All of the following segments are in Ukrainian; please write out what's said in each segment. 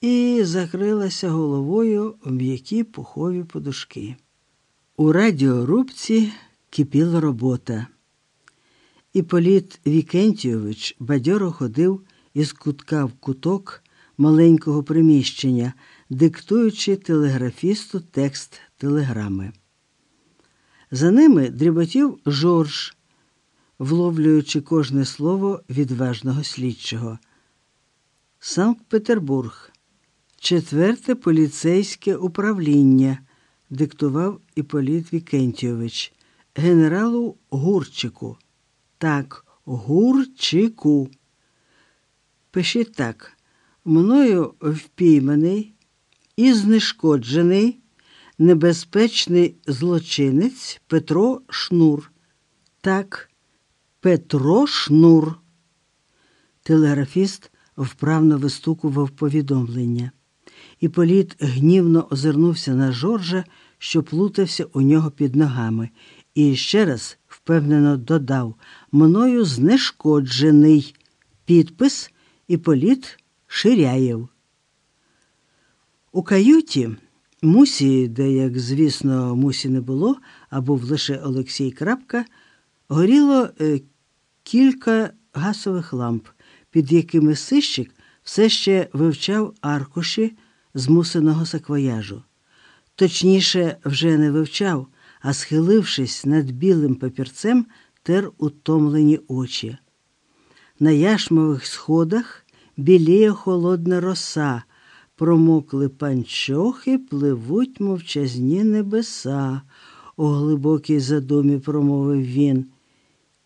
і закрилася головою в м'які пухові подушки. У радіорубці кипіла робота. Іполіт Вікентійович бадьоро ходив із кутка в куток маленького приміщення, диктуючи телеграфісту текст телеграми. За ними дріботів Жорж, вловлюючи кожне слово відважного слідчого. Санкт-Петербург, четверте поліцейське управління, диктував Іполіт Вікентійович, генералу Гурчику. Так, Гурчику. Пишіть так, мною впійманий і знешкоджений небезпечний злочинець Петро Шнур. Так, Петро Шнур. Телеграфіст вправно вистукував повідомлення. І політ гнівно озирнувся на Жоржа, що плутався у нього під ногами, і ще раз впевнено додав мною знешкоджений підпис і політ Ширяєв. У каюті Мусі, де, як звісно, мусі не було, а був лише Олексій Крапка, горіло е, кілька гасових ламп, під якими сищик все ще вивчав аркуші змусеного саквояжу. Точніше, вже не вивчав, а схилившись над білим папірцем, тер утомлені очі. На яшмових сходах біліє холодна роса, промокли панчохи, пливуть мовчазні небеса, у глибокій задумі промовив він,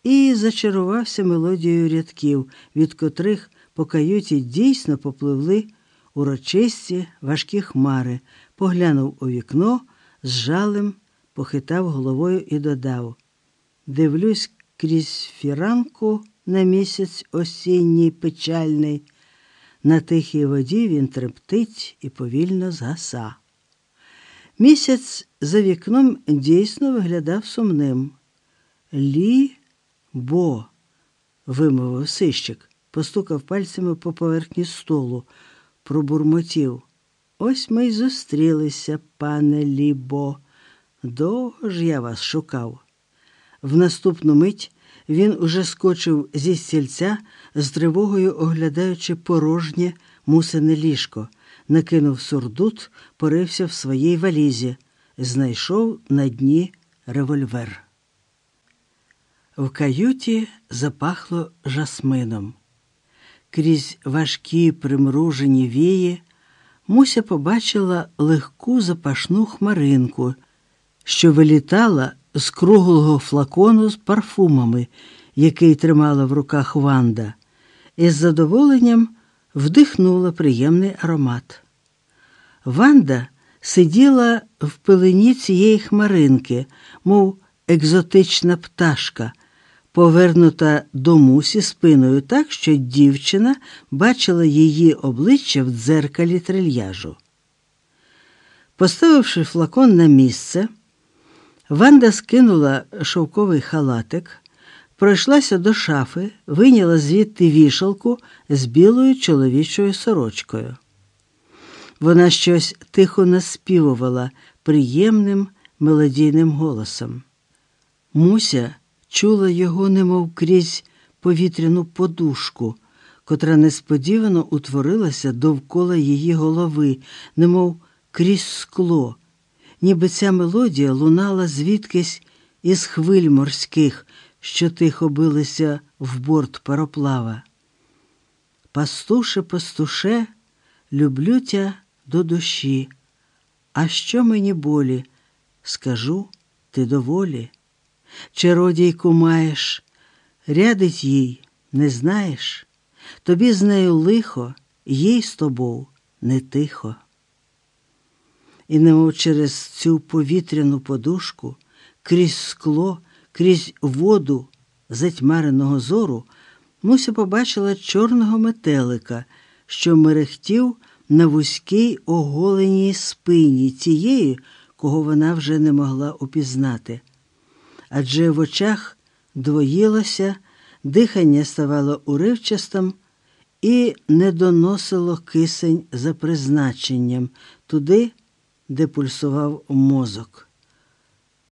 і зачарувався мелодією рядків, від котрих по каюті дійсно попливли урочисті важкі хмари, поглянув у вікно, з жалем похитав головою і додав Дивлюсь крізь фіранку на місяць осінній печальний. На тихій воді він трептить і повільно згаса. Місяць за вікном дійсно виглядав сумним. Лі бо, вимовив сищик, постукав пальцями по поверхні столу, пробурмотів. Ось ми й зустрілися, пане Лібо. Довго ж я вас шукав. В наступну мить він уже скочив зі стільця, з тривогою оглядаючи порожнє мусине ліжко, накинув сурдут, порився в своїй валізі, знайшов на дні револьвер. В каюті запахло жасмином. Крізь важкі примружені вії Муся побачила легку запашну хмаринку, що вилітала з круглого флакону з парфумами, який тримала в руках Ванда, і з задоволенням вдихнула приємний аромат. Ванда сиділа в пилині цієї хмаринки, мов екзотична пташка, повернута до мусі спиною так, що дівчина бачила її обличчя в дзеркалі трильяжу. Поставивши флакон на місце, Ванда скинула шовковий халатик, пройшлася до шафи, вийняла звідти вішалку з білою чоловічою сорочкою. Вона щось тихо наспівувала приємним мелодійним голосом. Муся чула його, немов крізь повітряну подушку, котра несподівано утворилася довкола її голови, немов крізь скло ніби ця мелодія лунала звідкись із хвиль морських, що тихо билися в борт пароплава. Пастуше, пастуше, люблю тя до душі, а що мені болі? Скажу ти доволі. Чародійку маєш, рядить їй, не знаєш, тобі з нею лихо, їй з тобою не тихо. І немов через цю повітряну подушку, крізь скло, крізь воду затьмареного зору, Муся побачила чорного метелика, що мерехтів на вузькій оголеній спині тієї, кого вона вже не могла упізнати. Адже в очах двоїлося, дихання ставало уривчастим, і не доносило кисень за призначенням туди, де пульсував мозок.